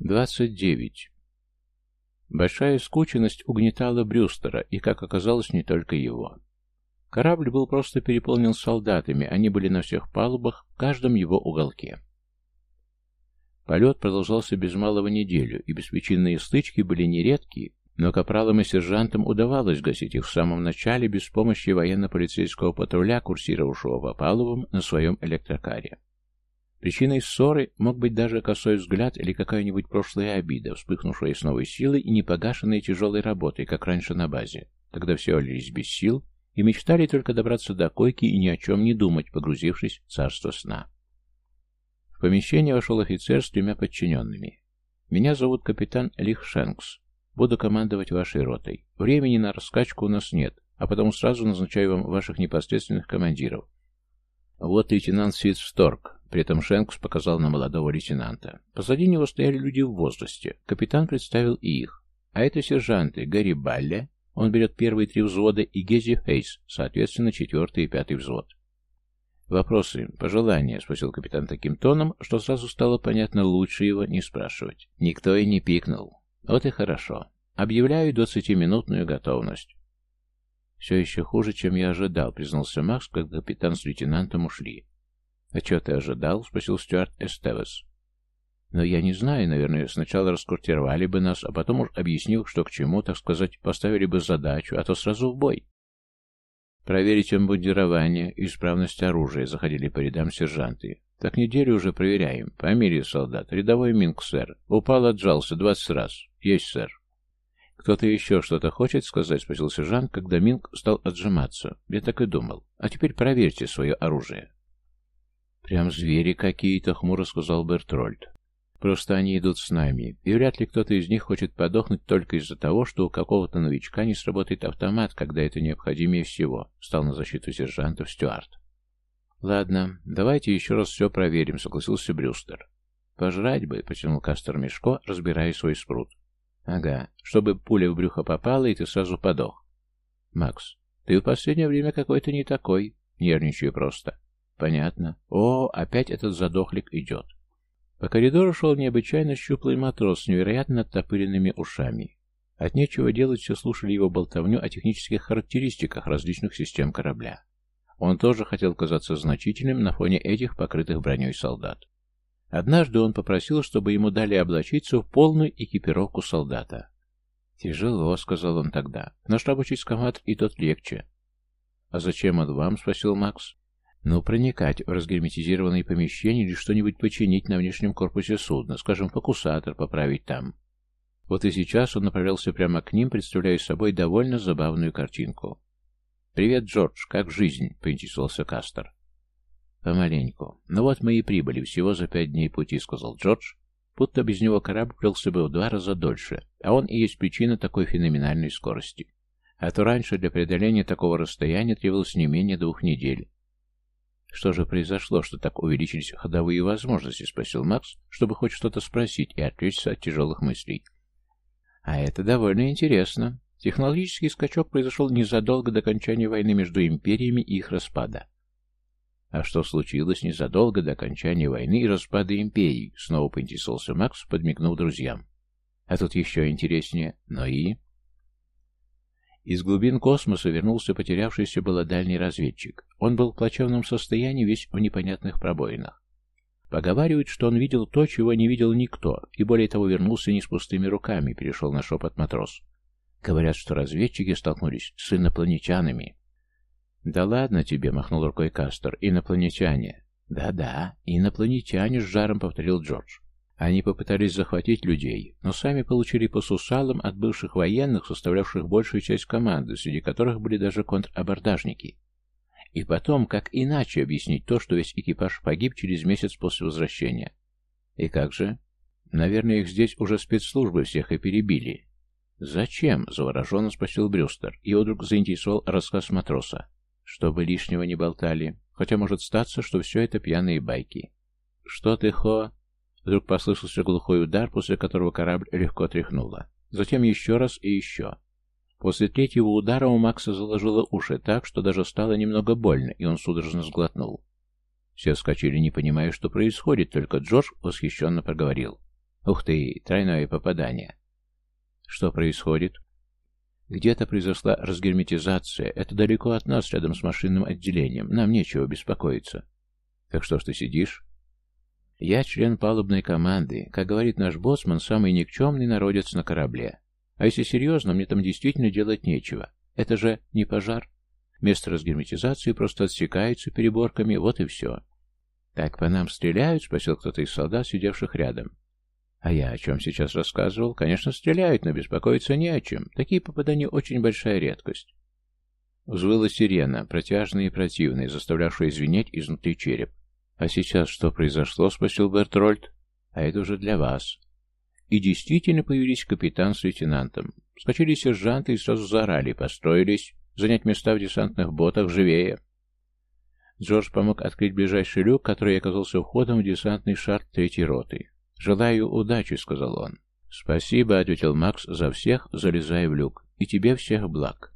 29. Большая скученность угнетала Брюстера, и, как оказалось, не только его. Корабль был просто переполнен солдатами, они были на всех палубах, в каждом его уголке. Полет продолжался без малого неделю, и беспричинные стычки были нередки, но капралам и сержантам удавалось гасить их в самом начале без помощи военно-полицейского патруля, курсировавшего по палубам на своем электрокаре. Причиной ссоры мог быть даже косой взгляд или какая-нибудь прошлая обида, вспыхнувшая с новой силой и не погашенная тяжелой работой, как раньше на базе, когда все олились без сил и мечтали только добраться до койки и ни о чем не думать, погрузившись в царство сна. В помещение вошел офицер с тремя подчиненными. «Меня зовут капитан Лих Шенкс. Буду командовать вашей ротой. Времени на раскачку у нас нет, а потому сразу назначаю вам ваших непосредственных командиров. Вот лейтенант Свитсторг, при этом Шенкс показал на молодого лейтенанта. Позади него стояли люди в возрасте. Капитан представил и их. А это сержанты Гарри Балле, он берет первые три взвода, и Гези Фейс, соответственно, четвертый и пятый взвод. «Вопросы, пожелания?» — спросил капитан таким тоном, что сразу стало понятно, лучше его не спрашивать. Никто и не пикнул. Вот и хорошо. Объявляю двадцатиминутную готовность. «Все еще хуже, чем я ожидал», — признался Макс, когда капитан с лейтенантом ушли. «А что ты ожидал?» — спросил Стюарт Эстевес. «Но я не знаю, наверное, сначала раскрутировали бы нас, а потом уж объяснил, что к чему, так сказать, поставили бы задачу, а то сразу в бой». «Проверить обмундирование и исправность оружия», — заходили по рядам сержанты. «Так неделю уже проверяем. Фамилия солдат. Рядовой Минг, сэр. Упал, отжался. Двадцать раз. Есть, сэр». «Кто-то еще что-то хочет сказать?» — спросил сержант, когда Минг стал отжиматься. «Я так и думал. А теперь проверьте свое оружие». «Прям звери какие-то», — хмуро сказал Бертрольд. «Просто они идут с нами, и вряд ли кто-то из них хочет подохнуть только из-за того, что у какого-то новичка не сработает автомат, когда это необходимее всего», — стал на защиту сержантов Стюарт. «Ладно, давайте еще раз все проверим», — согласился Брюстер. «Пожрать бы», — потянул Кастер Мешко, разбирая свой спрут. «Ага, чтобы пуля в брюхо попала, и ты сразу подох». «Макс, ты в последнее время какой-то не такой. Нервничаю просто». Понятно. О, опять этот задохлик идет. По коридору шел необычайно щуплый матрос с невероятно оттопыренными ушами. От нечего делать все слушали его болтовню о технических характеристиках различных систем корабля. Он тоже хотел казаться значительным на фоне этих покрытых броней солдат. Однажды он попросил, чтобы ему дали облачиться в полную экипировку солдата. «Тяжело», — сказал он тогда. «Наш рабочий скамат и тот легче». «А зачем он вам?» — спросил Макс. Ну, проникать в разгерметизированные помещения или что-нибудь починить на внешнем корпусе судна, скажем, фокусатор поправить там. Вот и сейчас он направлялся прямо к ним, представляя собой довольно забавную картинку. «Привет, Джордж, как жизнь?» — поинтересовался Кастер. «Помаленьку. Ну вот мы и прибыли, всего за пять дней пути», — сказал Джордж. Будто без него корабль плелся бы в два раза дольше, а он и есть причина такой феноменальной скорости. А то раньше для преодоления такого расстояния требовалось не менее двух недель. «Что же произошло, что так увеличились ходовые возможности?» — спросил Макс, чтобы хоть что-то спросить и отвлечься от тяжелых мыслей. «А это довольно интересно. Технологический скачок произошел незадолго до окончания войны между империями и их распада. А что случилось незадолго до окончания войны и распада империй? Снова поинтересовался Макс, подмигнув друзьям. А тут еще интереснее. Но и... Из глубин космоса вернулся потерявшийся было дальний разведчик. Он был в плачевном состоянии, весь в непонятных пробоинах. Поговаривают, что он видел то, чего не видел никто, и более того вернулся не с пустыми руками, перешел на шепот матрос. Говорят, что разведчики столкнулись с инопланетянами. «Да ладно тебе», — махнул рукой Кастер, — «инопланетяне». «Да-да, инопланетяне», — с жаром повторил Джордж. Они попытались захватить людей, но сами получили по сусалам от бывших военных, составлявших большую часть команды, среди которых были даже контрабордажники. И потом, как иначе объяснить то, что весь экипаж погиб через месяц после возвращения? И как же? Наверное, их здесь уже спецслужбы всех и перебили. «Зачем?» — завороженно спросил Брюстер. Его вдруг заинтересовал рассказ матроса. «Чтобы лишнего не болтали. Хотя может статься, что все это пьяные байки». «Что ты, Хо?» Вдруг послышался глухой удар, после которого корабль легко тряхнуло. Затем еще раз и еще. После третьего удара у Макса заложило уши так, что даже стало немного больно, и он судорожно сглотнул. Все вскочили, не понимая, что происходит, только Джордж восхищенно проговорил. Ух ты, тройное попадание. Что происходит? Где-то произошла разгерметизация. Это далеко от нас, рядом с машинным отделением. Нам нечего беспокоиться. Так что ж ты сидишь? Я член палубной команды. Как говорит наш боссман, самый никчемный народец на корабле. А если серьезно, мне там действительно делать нечего. Это же не пожар. Место разгерметизации просто отсекается переборками, вот и все. «Так по нам стреляют?» — спросил кто-то из солдат, сидевших рядом. А я о чем сейчас рассказывал? Конечно, стреляют, но беспокоиться не о чем. Такие попадания очень большая редкость. Взвыла сирена, протяжная и противная, заставлявшая звенеть изнутри череп. «А сейчас что произошло?» — спросил Бертрольд. «А это уже для вас». И действительно появились капитан с лейтенантом. Скочили сержанты и сразу заорали, построились, занять места в десантных ботах живее. Джордж помог открыть ближайший люк, который оказался входом в десантный шар третьей роты. «Желаю удачи», — сказал он. «Спасибо», — ответил Макс за всех, залезая в люк. «И тебе всех благ».